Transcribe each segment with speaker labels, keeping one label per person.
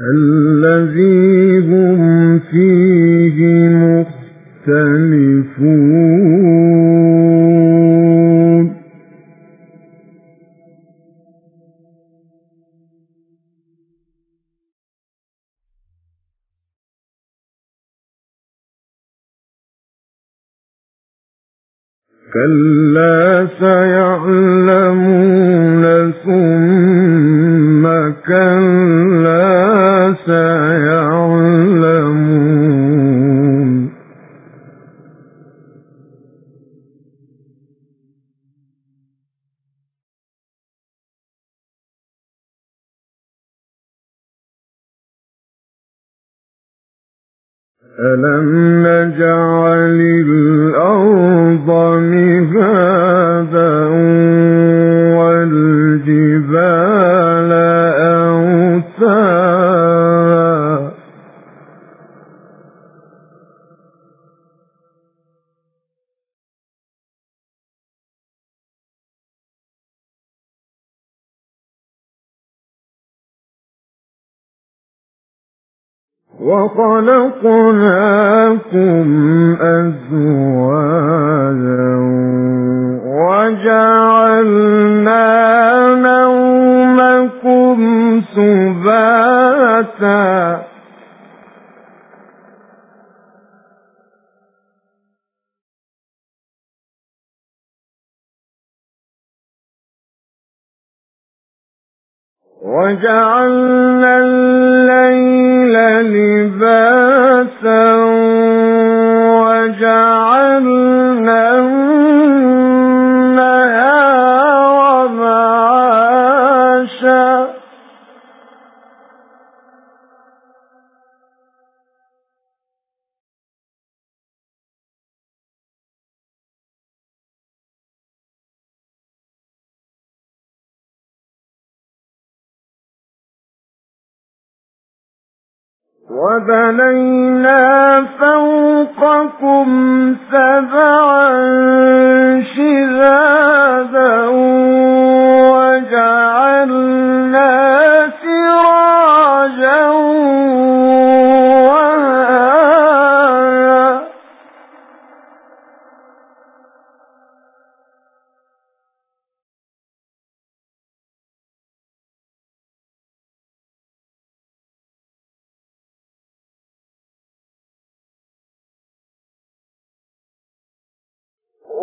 Speaker 1: الذي ألم نجعل وخلقناكم أزواجا وجعلنا نومكم سباتا. وجعلنا وبنينا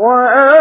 Speaker 1: وأنزلنا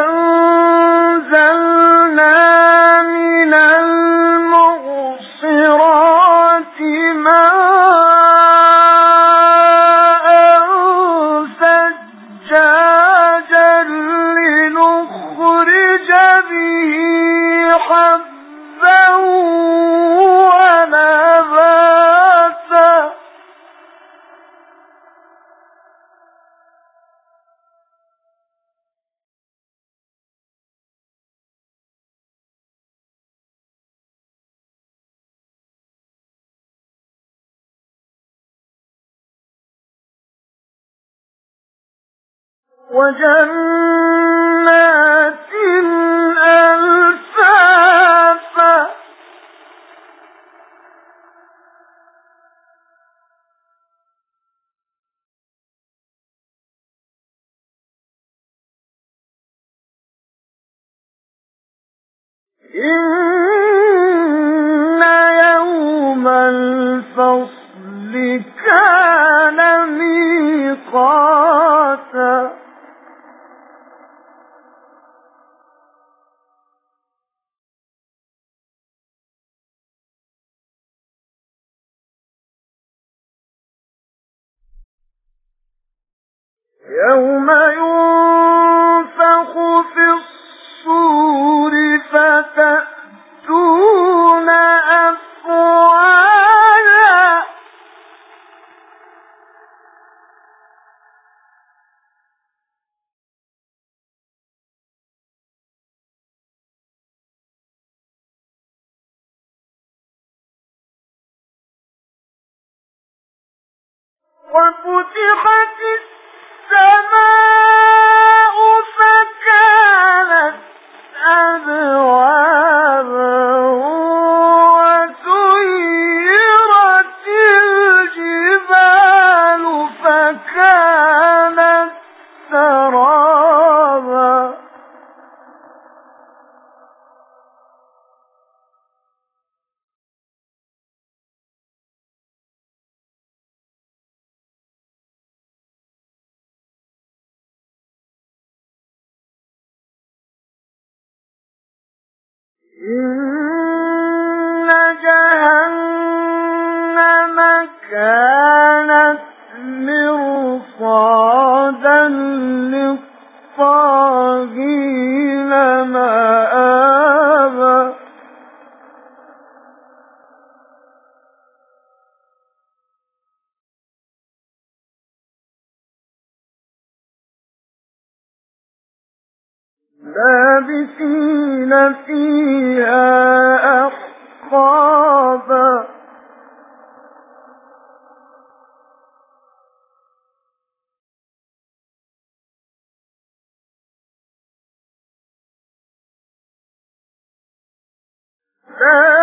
Speaker 1: وجنات ألفافا إن يوم إِنَّ جَهَنَّمَ كَانَتْ Sir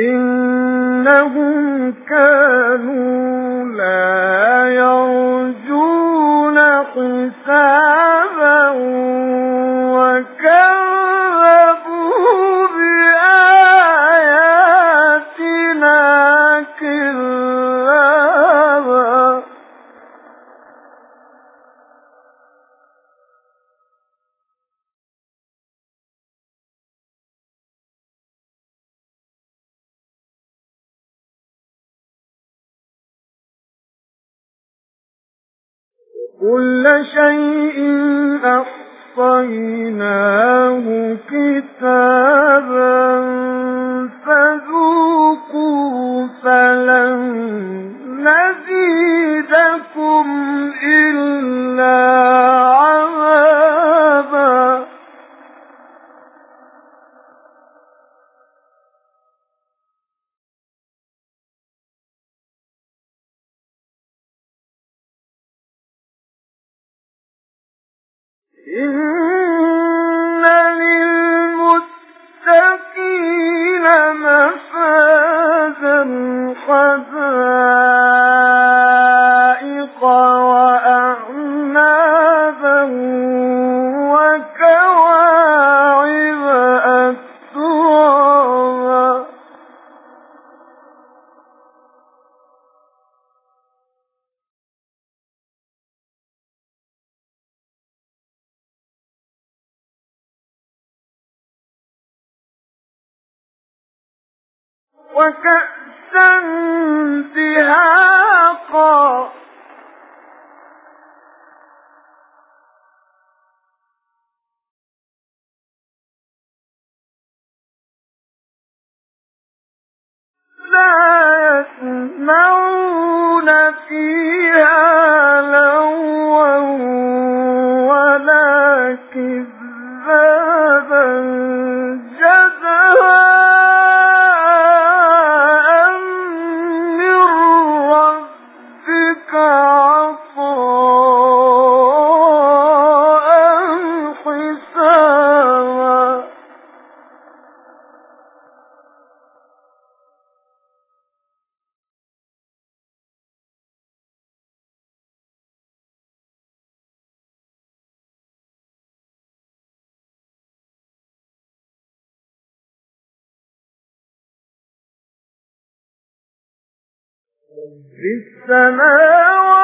Speaker 1: إِنَّهُمْ كَانُوا كل شيء أحصيناه كتابا فذوقوا فلن نزيدكم إلا وكأسا لا يسمعون فيها في السماوات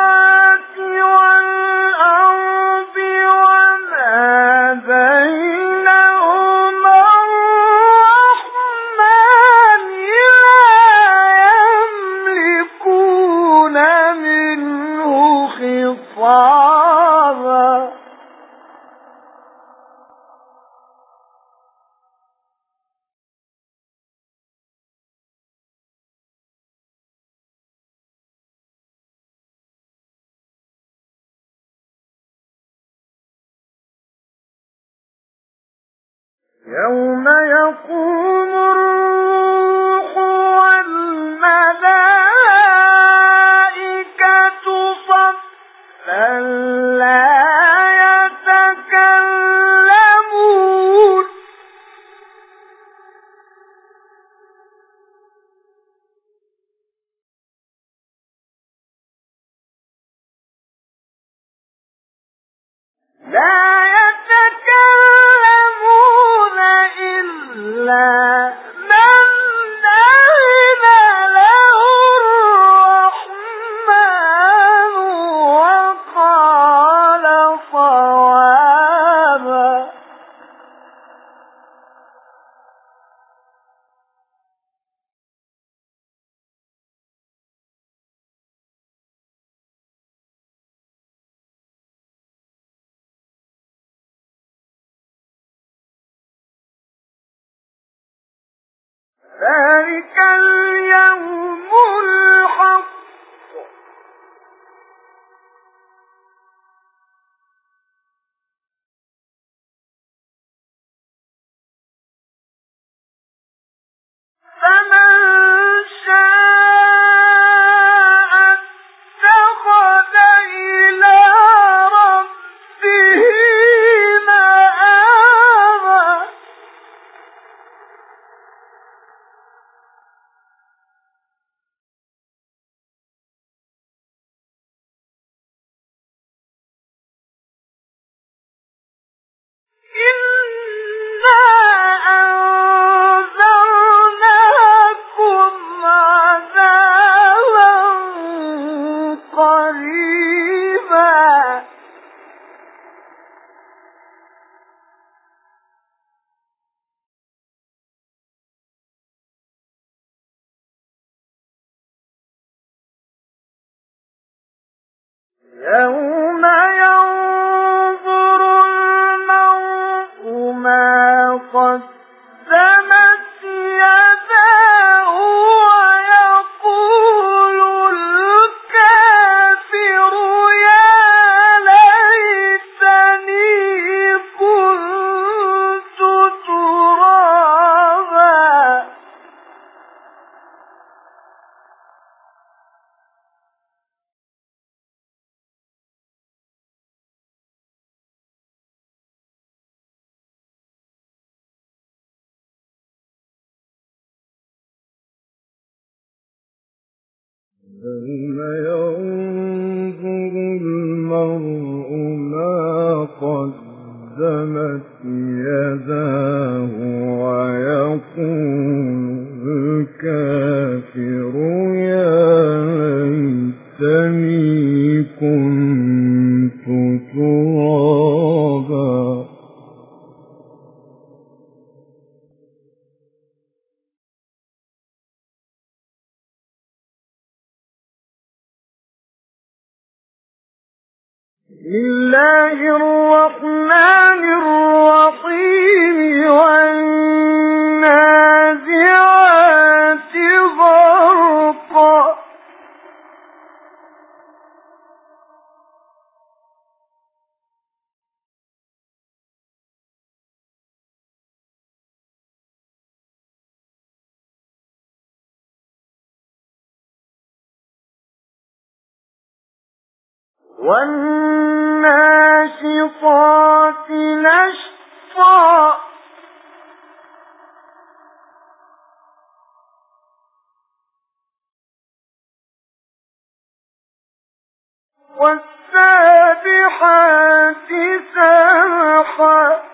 Speaker 1: يَوْمَ يقول ذلك اليوم the والناشطات نشطا. والسابحات سبحا.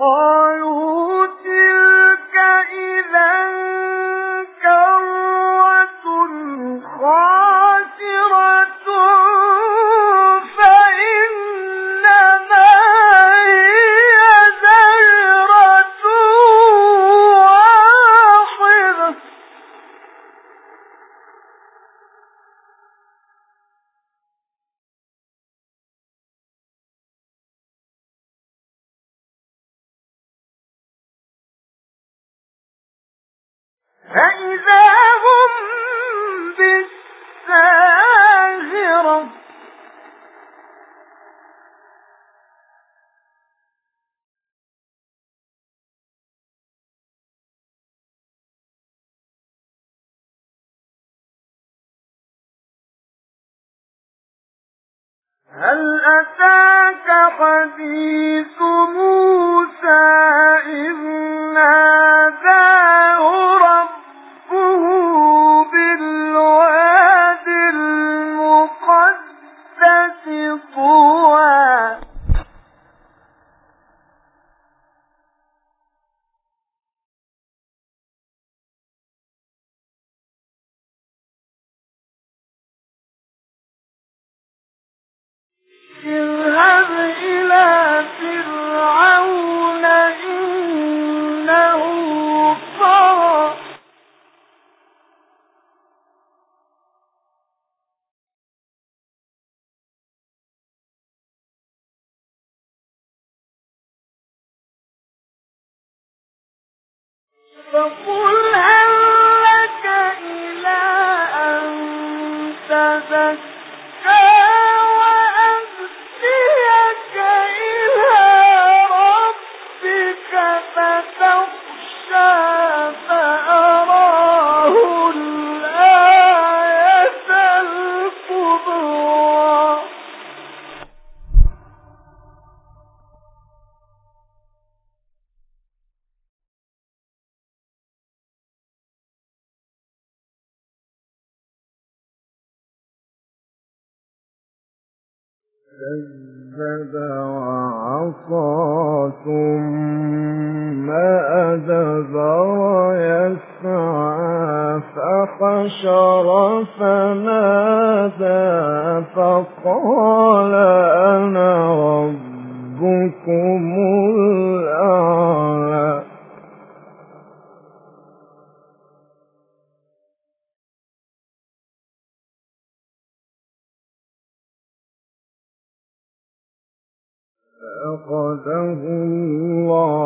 Speaker 1: Oh. هل أتاك حديث موسى إذ نادى فقل
Speaker 2: أدبر يسعى فحشر فنادى فقال أنا ربكم الأعلى فأخذه الله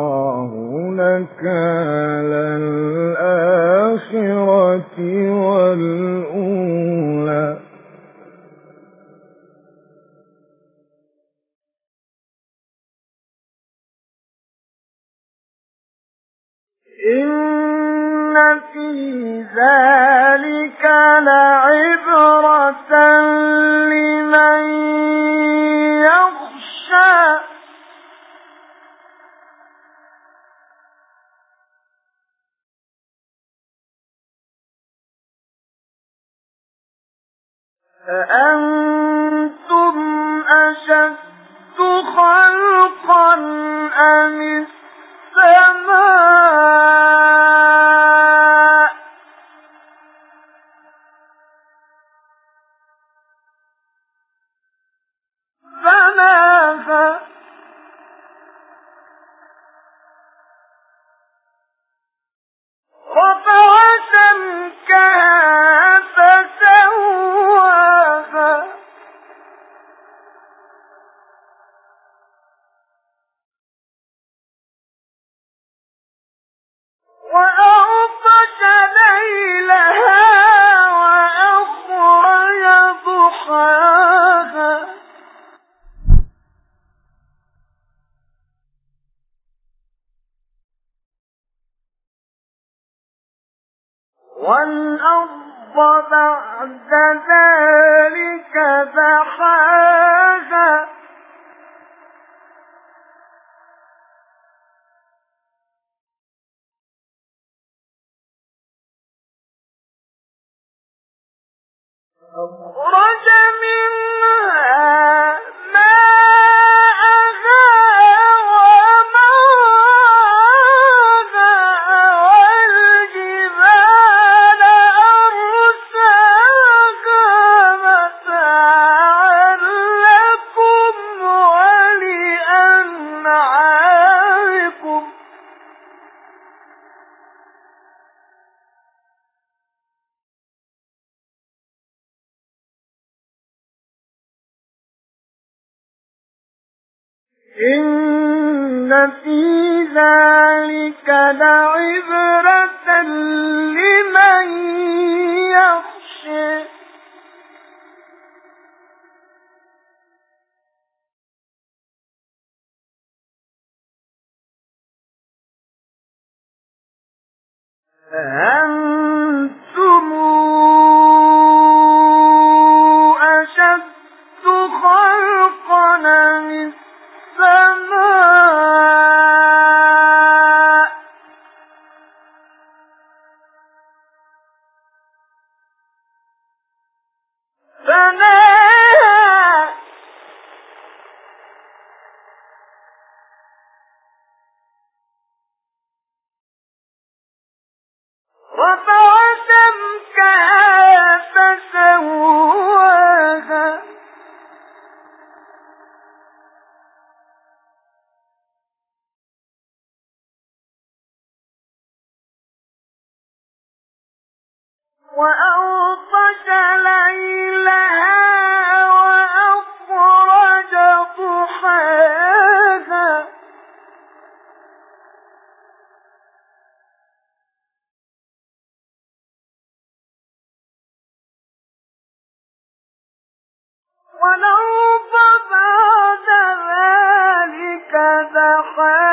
Speaker 1: بعد إن في ذلك لعبرة بناها دحاها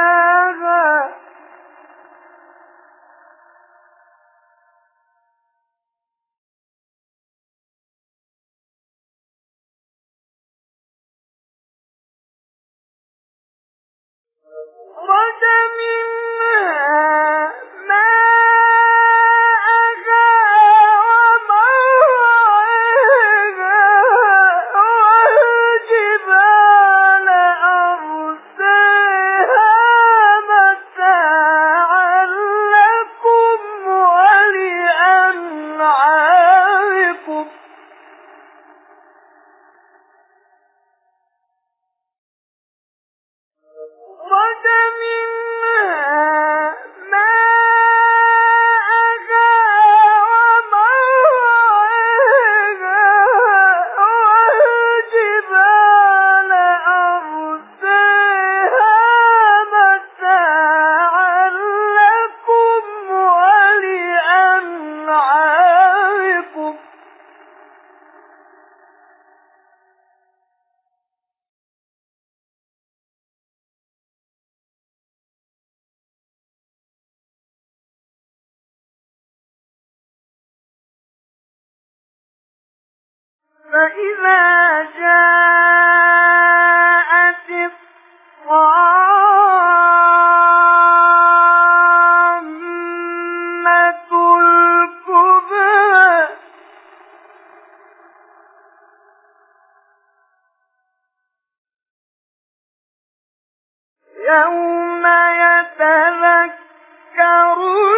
Speaker 1: يَوْمَ يَتَذَكَّرُ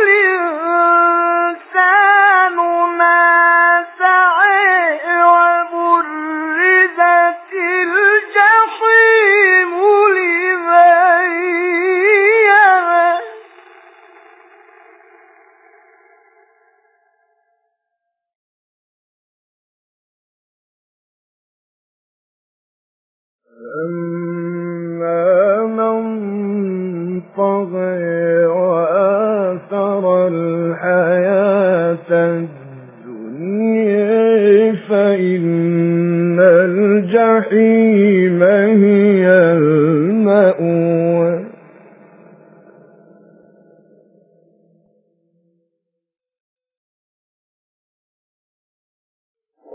Speaker 1: الْإِنسَانُ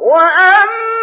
Speaker 1: وأما